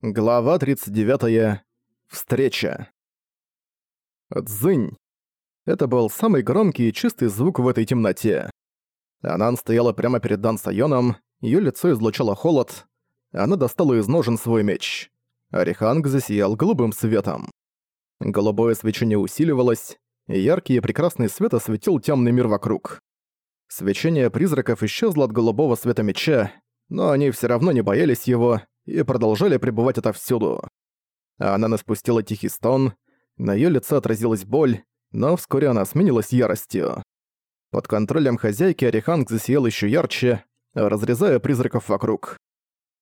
Глава 39. Встреча. Цзынь. Это был самый громкий и чистый звук в этой темноте. Анан стояла прямо перед Дан Сайоном, её лицо излучало холод. Она достала из ножен свой меч. Ариханг засиял голубым светом. Голубое свечение усиливалось, и яркий и прекрасный свет осветил тёмный мир вокруг. Свечение призраков исчезло от голубого света меча, но они всё равно не боялись его, и продолжали пребывать отовсюду. Она наспустила тихий стон, на её лице отразилась боль, но вскоре она сменилась яростью. Под контролем хозяйки Ариханг засиял ещё ярче, разрезая призраков вокруг.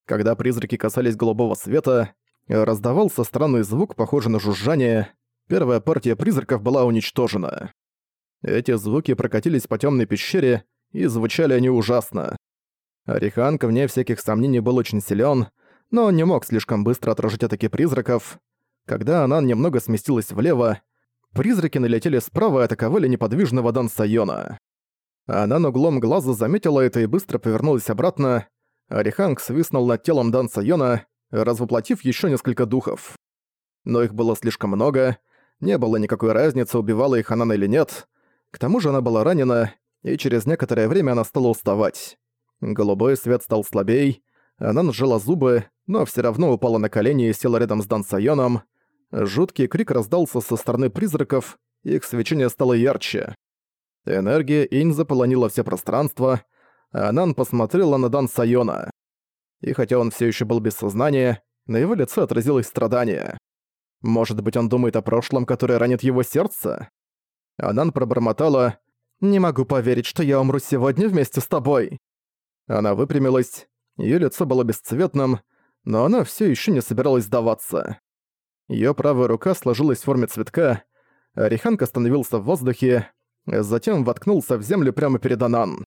Когда призраки касались голубого света, раздавался странный звук, похожий на жужжание. Первая партия призраков была уничтожена. Эти звуки прокатились по тёмной пещере, и звучали они ужасно. Ариханг, вне всяких сомнений, был очень силён, но он не мог слишком быстро отражать атаки призраков. Когда она немного сместилась влево, призраки налетели справа и атаковали неподвижного Дан Сайона. Она углом глаза заметила это и быстро повернулась обратно. Ариханг свистнул над телом Дан Сайона, развоплотив еще несколько духов. Но их было слишком много, не было никакой разницы, убивала их она или нет. К тому же она была ранена, и через некоторое время она стала уставать. Голубой свет стал слабей, она нажала зубы, но все равно упала на колени и села рядом с Дан Сайоном. Жуткий крик раздался со стороны призраков, их свечение стало ярче. Энергия инь заполонила все пространство, а Анан посмотрела на Дан Сайона. И хотя он все еще был без сознания, на его лице отразилось страдание. Может быть, он думает о прошлом, которое ранит его сердце? Анан пробормотала «Не могу поверить, что я умру сегодня вместе с тобой». Она выпрямилась, Её лицо было бесцветным, но она всё ещё не собиралась сдаваться. Её правая рука сложилась в форме цветка, а Риханг остановился в воздухе, затем воткнулся в землю прямо перед Анан.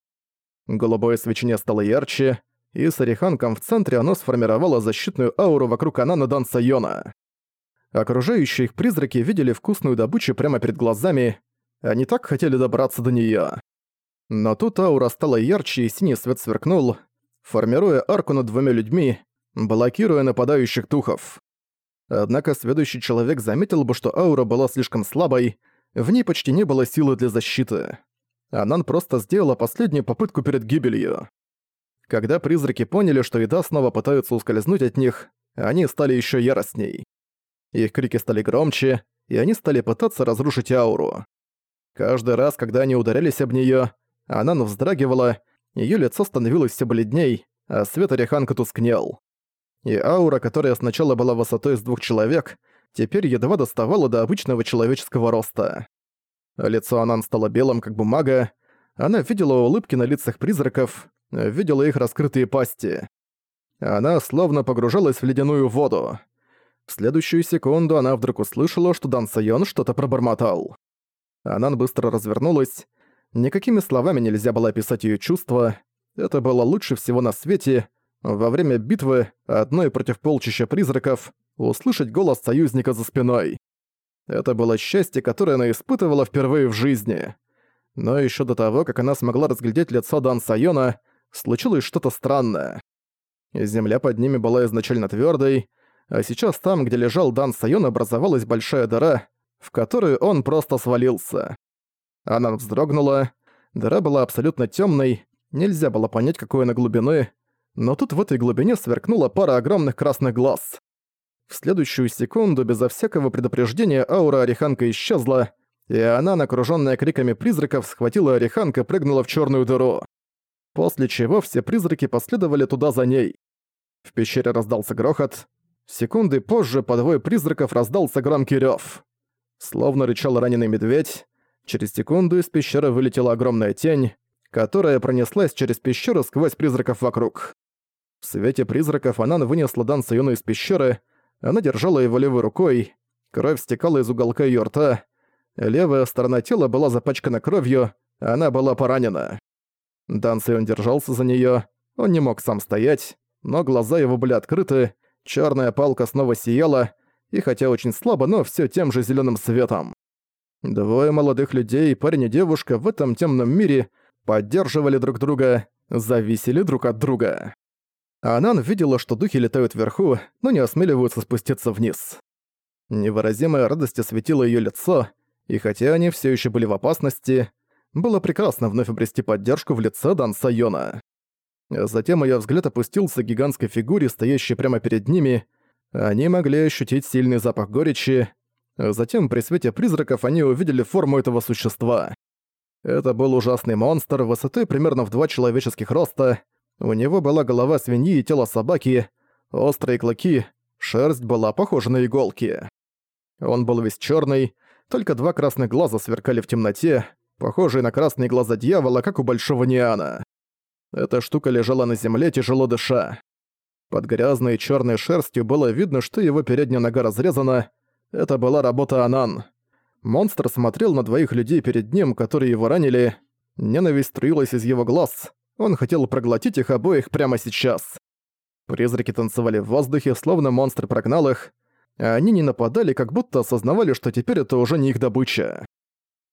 Голубое свечение стало ярче, и с Ариханком в центре оно сформировало защитную ауру вокруг Анана Дан Сайона. Окружающие их призраки видели вкусную добычу прямо перед глазами, они так хотели добраться до неё. Но тут аура стала ярче, и синий свет сверкнул, формируя арку над двумя людьми, блокируя нападающих духов. Однако следующий человек заметил бы, что аура была слишком слабой, в ней почти не было силы для защиты. Анан просто сделала последнюю попытку перед гибелью. Когда призраки поняли, что еда снова пытаются ускользнуть от них, они стали еще яростней. Их крики стали громче, и они стали пытаться разрушить ауру. Каждый раз, когда они ударялись об нее, Анан вздрагивала Её лицо становилось все бледней, а свет Ореханка тускнел. И аура, которая сначала была высотой с двух человек, теперь едва доставала до обычного человеческого роста. Лицо Анан стало белым, как бумага. Она видела улыбки на лицах призраков, видела их раскрытые пасти. Она словно погружалась в ледяную воду. В следующую секунду она вдруг услышала, что Дан Сайон что-то пробормотал. Анан быстро развернулась, Никакими словами нельзя было описать её чувства. Это было лучше всего на свете. Во время битвы одной против полчища призраков услышать голос союзника за спиной. Это было счастье, которое она испытывала впервые в жизни. Но ещё до того, как она смогла разглядеть лицо Дан Сайона, случилось что-то странное. Земля под ними была изначально твёрдой, а сейчас там, где лежал Дан Сайон, образовалась большая дыра, в которую он просто свалился. Она вздрогнула. Дыра была абсолютно темной, нельзя было понять, какой она глубины, но тут в этой глубине сверкнула пара огромных красных глаз. В следующую секунду, безо всякого предупреждения, аура Ореханка исчезла, и она, накруженная криками призраков, схватила Ореханка и прыгнула в черную дыру. После чего все призраки последовали туда за ней. В пещере раздался грохот. Секунды позже по двое призраков раздался громкий рёв. Словно рычал раненый медведь, Через секунду из пещеры вылетела огромная тень, которая пронеслась через пещеру сквозь призраков вокруг. В свете призраков она вынесла Дан Сайону из пещеры, она держала его левой рукой, кровь стекала из уголка её рта, левая сторона тела была запачкана кровью, она была поранена. Дан Сайон держался за неё, он не мог сам стоять, но глаза его были открыты, чёрная палка снова сияла, и хотя очень слабо, но всё тем же зелёным светом. Двое молодых людей, парень и девушка в этом темном мире поддерживали друг друга, зависели друг от друга. Анан видела, что духи летают вверху, но не осмеливаются спуститься вниз. Невыразимая радость осветила её лицо, и хотя они всё ещё были в опасности, было прекрасно вновь обрести поддержку в лице Дан Сайона. Затем её взгляд опустился к гигантской фигуре, стоящей прямо перед ними. Они могли ощутить сильный запах горечи. Затем при свете призраков они увидели форму этого существа. Это был ужасный монстр, высотой примерно в два человеческих роста. У него была голова свиньи и тело собаки, острые клыки, шерсть была похожа на иголки. Он был весь черный, только два красных глаза сверкали в темноте, похожие на красные глаза дьявола, как у Большого Ниана. Эта штука лежала на земле, тяжело дыша. Под грязной черной шерстью было видно, что его передняя нога разрезана. Это была работа Анан. Монстр смотрел на двоих людей перед ним, которые его ранили. Ненависть струилась из его глаз. Он хотел проглотить их обоих прямо сейчас. Призраки танцевали в воздухе, словно монстр прогнал их, а они не нападали, как будто осознавали, что теперь это уже не их добыча.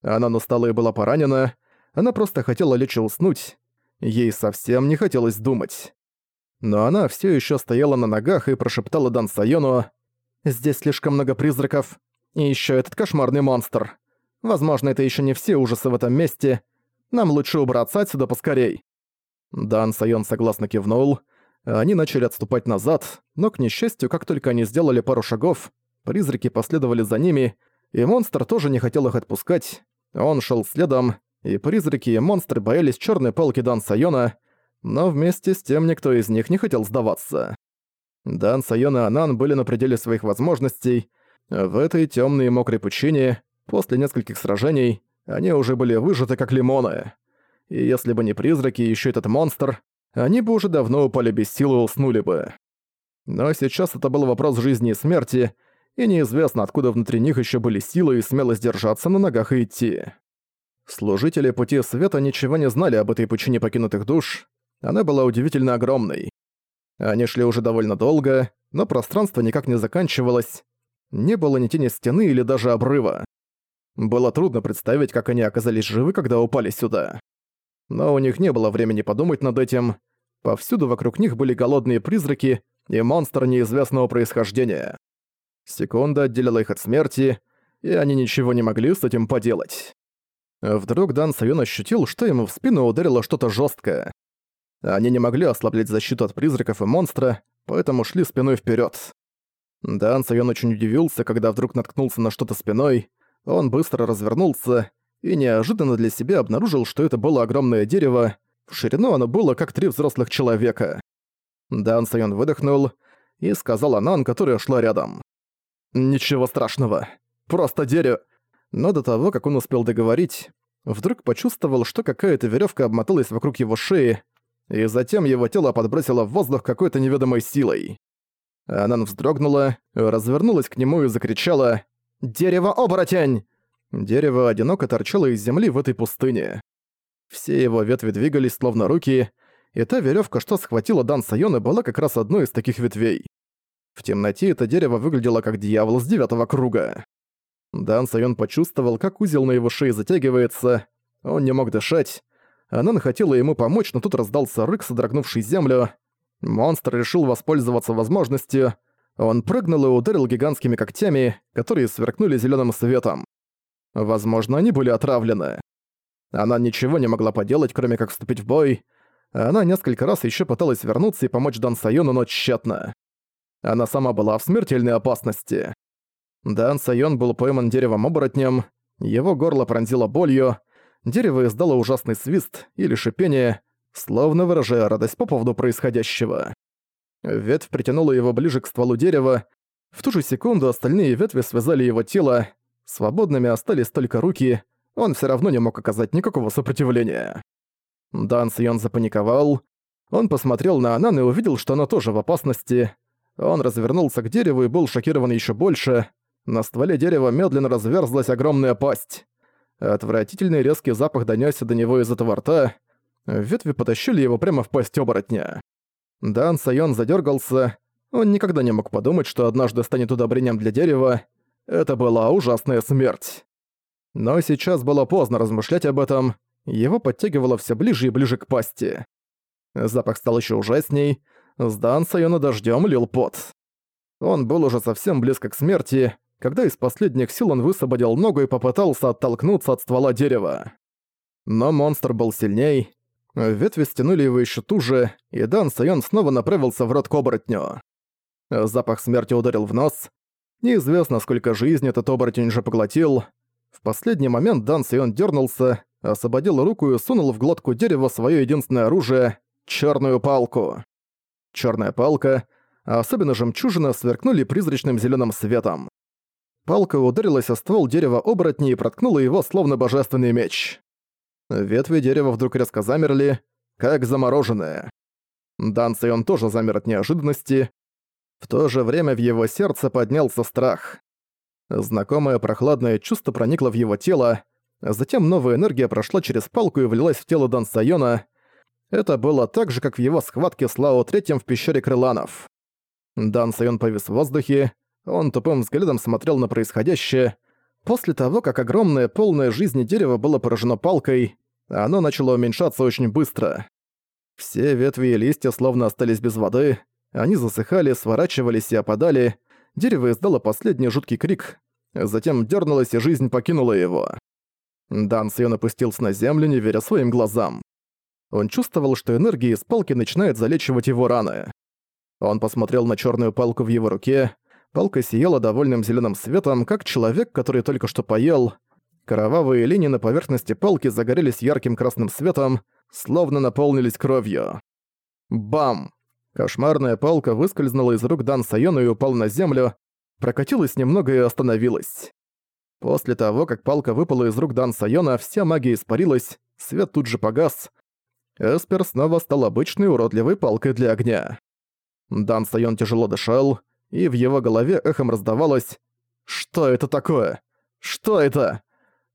Она устала и была поранена, она просто хотела лечь и уснуть, ей совсем не хотелось думать. Но она все еще стояла на ногах и прошептала Дан Сайону «Здесь слишком много призраков, и еще этот кошмарный монстр. Возможно, это еще не все ужасы в этом месте. Нам лучше убраться отсюда поскорей». Дан Сайон согласно кивнул, они начали отступать назад, но, к несчастью, как только они сделали пару шагов, призраки последовали за ними, и монстр тоже не хотел их отпускать. Он шел следом, и призраки и монстры боялись черной палки Дан Сайона, но вместе с тем никто из них не хотел сдаваться. Дан Сайон и Анан были на пределе своих возможностей. В этой темной и мокрой пучине, после нескольких сражений, они уже были выжаты как лимоны. И если бы не призраки и еще этот монстр, они бы уже давно упали без сил и уснули бы. Но сейчас это был вопрос жизни и смерти, и неизвестно, откуда внутри них еще были силы и смелость держаться на ногах и идти. Служители Пути Света ничего не знали об этой пучине покинутых душ, она была удивительно огромной. Они шли уже довольно долго, но пространство никак не заканчивалось, не было ни тени стены или даже обрыва. Было трудно представить, как они оказались живы, когда упали сюда. Но у них не было времени подумать над этим. Повсюду вокруг них были голодные призраки и монстр неизвестного происхождения. Секунда отделила их от смерти, и они ничего не могли с этим поделать. Вдруг Дан Сайон ощутил, что ему в спину ударило что-то жесткое. Они не могли ослаблять защиту от призраков и монстра, поэтому шли спиной вперед. Дан Сайон очень удивился, когда вдруг наткнулся на что-то спиной. Он быстро развернулся и неожиданно для себя обнаружил, что это было огромное дерево, в ширину оно было как три взрослых человека. Дан Сайон выдохнул и сказал Анан, которая шла рядом. «Ничего страшного. Просто дерево». Но до того, как он успел договорить, вдруг почувствовал, что какая-то веревка обмоталась вокруг его шеи, и затем его тело подбросило в воздух какой-то неведомой силой. Анан вздрогнула, развернулась к нему и закричала «Дерево-оборотень!» Дерево одиноко торчало из земли в этой пустыне. Все его ветви двигались словно руки, и та веревка, что схватила Дан Сайона, была как раз одной из таких ветвей. В темноте это дерево выглядело как дьявол с девятого круга. Дан Сайон почувствовал, как узел на его шее затягивается. Он не мог дышать. Анан хотела ему помочь, но тут раздался рык, содрогнувший землю. Монстр решил воспользоваться возможностью. Он прыгнул и ударил гигантскими когтями, которые сверкнули зеленым светом. Возможно, они были отравлены. Она ничего не могла поделать, кроме как вступить в бой. Она несколько раз еще пыталась вернуться и помочь Дан Сайону, но тщетно. Она сама была в смертельной опасности. Дан Сайон был пойман деревом-оборотнем, его горло пронзило болью, дерево издало ужасный свист или шипение, словно выражая радость по поводу происходящего. Ветвь притянула его ближе к стволу дерева, в ту же секунду остальные ветви связали его тело, Свободными остались только руки, он все равно не мог оказать никакого сопротивления. Дан Сион запаниковал. Он посмотрел на Анан и увидел, что она тоже в опасности. Он развернулся к дереву и был шокирован еще больше. На стволе дерева медленно разверзлась огромная пасть. Отвратительный резкий запах донёсся до него из этого рта. Ветви потащили его прямо в пасть оборотня. Дан Сайон задергался. Он никогда не мог подумать, что однажды станет удобрением для дерева, это была ужасная смерть. Но сейчас было поздно размышлять об этом, его подтягивало все ближе и ближе к пасти. Запах стал еще ужасней, с Дан Сайона дождём лил пот. Он был уже совсем близко к смерти, когда из последних сил он высвободил ногу и попытался оттолкнуться от ствола дерева. Но монстр был сильней, ветви стянули его ещё туже, и Дан Сайон снова направился в рот к оборотню. Запах смерти ударил в нос. Неизвестно, сколько жизни этот оборотень уже поглотил. В последний момент Дан Сайон дернулся, освободил руку и сунул в глотку дерева свое единственное оружие — черную палку. Черная палка, а особенно жемчужина, сверкнули призрачным зеленым светом. Палка ударилась о ствол дерева оборотни и проткнула его, словно божественный меч. Ветви дерева вдруг резко замерли, как замороженные. Дан Сайон тоже замер от неожиданности. В то же время в его сердце поднялся страх. Знакомое прохладное чувство проникло в его тело, затем новая энергия прошла через палку и влилась в тело Дан Сайона. Это было так же, как в его схватке с Лао Третьим в пещере Крыланов. Дан Сайон повис в воздухе, он тупым взглядом смотрел на происходящее. После того, как огромное полное жизни дерево было поражено палкой, оно начало уменьшаться очень быстро. Все ветви и листья словно остались без воды, они засыхали, сворачивались и опадали, дерево издало последний жуткий крик, затем дернулось и жизнь покинула его. Дан Сьон опустился на землю, не веря своим глазам. Он чувствовал, что энергия из палки начинает залечивать его раны. Он посмотрел на черную палку в его руке. Палка сияла довольным зеленым светом, как человек, который только что поел. Кровавые линии на поверхности палки загорелись ярким красным светом, словно наполнились кровью. Бам! Кошмарная палка выскользнула из рук Дан Сайона и упала на землю, прокатилась немного и остановилась. После того, как палка выпала из рук Дан Сайона, вся магия испарилась, свет тут же погас. Эспер снова стал обычной уродливой палкой для огня. Дан Сайон тяжело дышал, и в его голове эхом раздавалось «Что это такое? Что это?»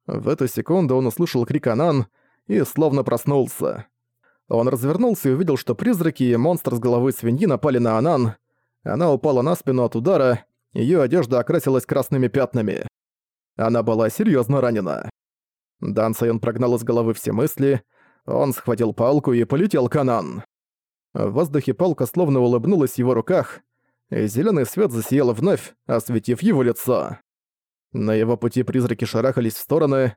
В эту секунду он услышал крик Анан и словно проснулся. Он развернулся и увидел, что призраки и монстр с головы свиньи напали на Анан. Она упала на спину от удара, ее одежда окрасилась красными пятнами. Она была серьезно ранена. Дан Сайон прогнал из головы все мысли, он схватил палку и полетел к Анан. В воздухе палка словно улыбнулась в его руках, и зелёный свет засиял вновь, осветив его лицо. На его пути призраки шарахались в стороны.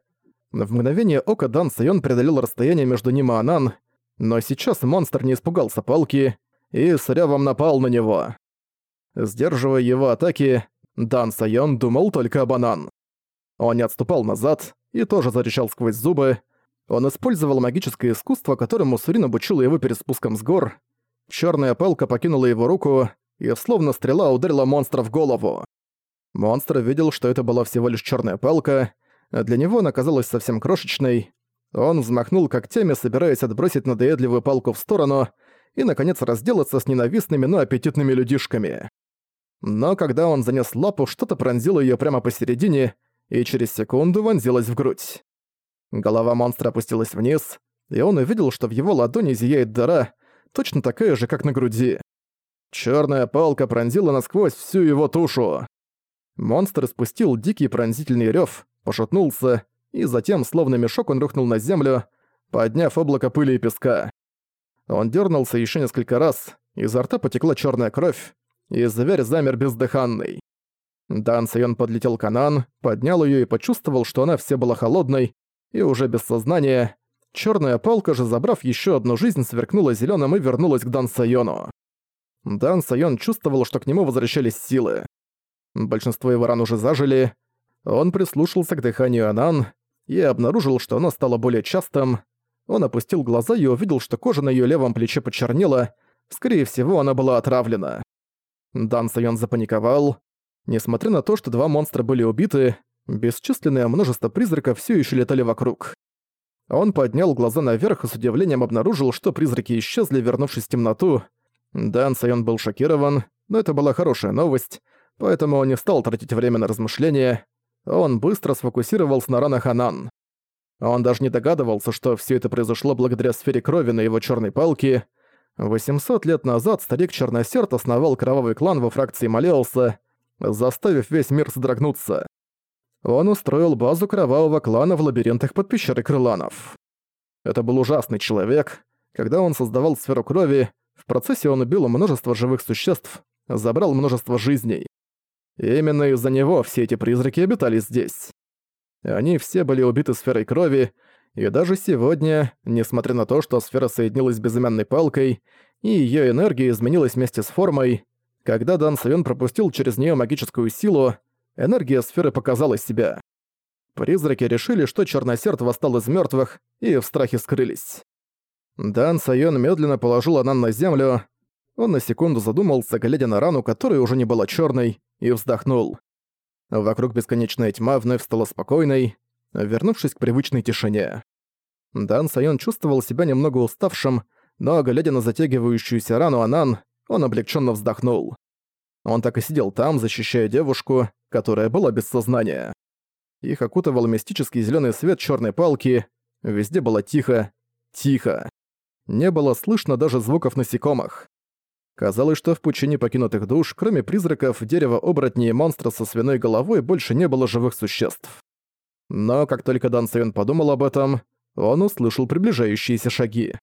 В мгновение ока Дан Сайон преодолел расстояние между ним и Анан, но сейчас монстр не испугался палки и с рёвом напал на него. Сдерживая его атаки, Дан Сайон думал только об Анан. Он не отступал назад и тоже зарычал сквозь зубы, он использовал магическое искусство, которому Сурин обучил его перед спуском с гор. Чёрная палка покинула его руку, и словно стрела ударила монстра в голову. Монстр видел, что это была всего лишь чёрная палка, а для него она казалась совсем крошечной. Он взмахнул когтями, собираясь отбросить надоедливую палку в сторону и, наконец, разделаться с ненавистными, но аппетитными людишками. Но когда он занес лапу, что-то пронзило её прямо посередине и через секунду вонзилось в грудь. Голова монстра опустилась вниз, и он увидел, что в его ладони зияет дыра, точно такая же, как на груди. Чёрная палка пронзила насквозь всю его тушу. Монстр спустил дикий пронзительный рёв, пошатнулся, и затем, словно мешок, он рухнул на землю, подняв облако пыли и песка. Он дернулся еще несколько раз, изо рта потекла черная кровь, и зверь замер бездыханный. Дан Сайон подлетел к Анан, поднял ее и почувствовал, что она вся была холодной, и уже без сознания. Черная палка же, забрав еще одну жизнь, сверкнула зеленым и вернулась к Дан Сайону. Дан Сайон чувствовал, что к нему возвращались силы. Большинство его ран уже зажили. Он прислушался к дыханию Анан и обнаружил, что оно стало более частым. Он опустил глаза и увидел, что кожа на ее левом плече почернела. Скорее всего, она была отравлена. Дан Сайон запаниковал. Несмотря на то, что два монстра были убиты, Бесчисленное множество призраков все еще летали вокруг. Он поднял глаза наверх и с удивлением обнаружил, что призраки исчезли, вернувшись в темноту. Дан Сайон был шокирован, но это была хорошая новость, поэтому он не стал тратить время на размышления. Он быстро сфокусировался на ранах Анан. Он даже не догадывался, что все это произошло благодаря сфере крови на его черной палке. 800 лет назад старик Черносерд основал кровавый клан во фракции Малеуса, заставив весь мир содрогнуться он устроил базу кровавого клана в лабиринтах под пещерой крыланов. Это был ужасный человек. Когда он создавал сферу крови, В процессе он убил множество живых существ, забрал множество жизней. И именно из-за него все эти призраки обитали здесь. Они все были убиты сферой крови, и даже сегодня, несмотря на то, что сфера соединилась с безымянной палкой, и её энергия изменилась вместе с формой, когда Дан Сайон пропустил через неё магическую силу, энергия сферы показала себя. Призраки решили, что Черносерд восстал из мёртвых, и в страхе скрылись. Дан Сайон медленно положил Анан на землю. Он на секунду задумался, глядя на рану, которая уже не была чёрной, и вздохнул. Вокруг бесконечная тьма вновь стала спокойной, вернувшись к привычной тишине. Дан Сайон чувствовал себя немного уставшим, но, глядя на затягивающуюся рану Анан, он облегченно вздохнул. Он так и сидел там, защищая девушку, которая была без сознания. Их окутывал мистический зеленый свет черной палки, везде было тихо, тихо. Не было слышно даже звуков насекомых. Казалось, что в пучине покинутых душ, кроме призраков, дерева, оборотней и монстра со свиной головой, больше не было живых существ. Но как только Дан Сайон подумал об этом, он услышал приближающиеся шаги.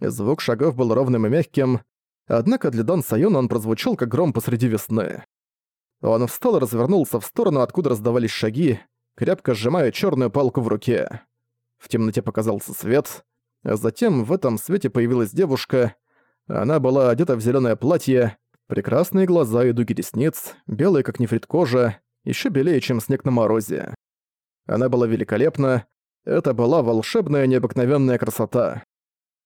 Звук шагов был ровным и мягким, однако для Дан Сайона он прозвучал как гром посреди весны. Он встал и развернулся в сторону, откуда раздавались шаги, крепко сжимая черную палку в руке. В темноте показался свет, а затем в этом свете появилась девушка. Она была одета в зеленое платье, прекрасные глаза и дуги ресниц, белые как нефрит кожа, еще белее, чем снег на морозе. Она была великолепна. Это была волшебная необыкновенная красота.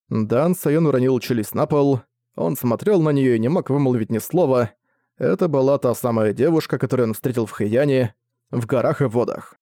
Дан Сайон уронил челюсть на пол. Он смотрел на нее и не мог вымолвить ни слова. Это была та самая девушка, которую он встретил в Хэйяне, в горах и водах.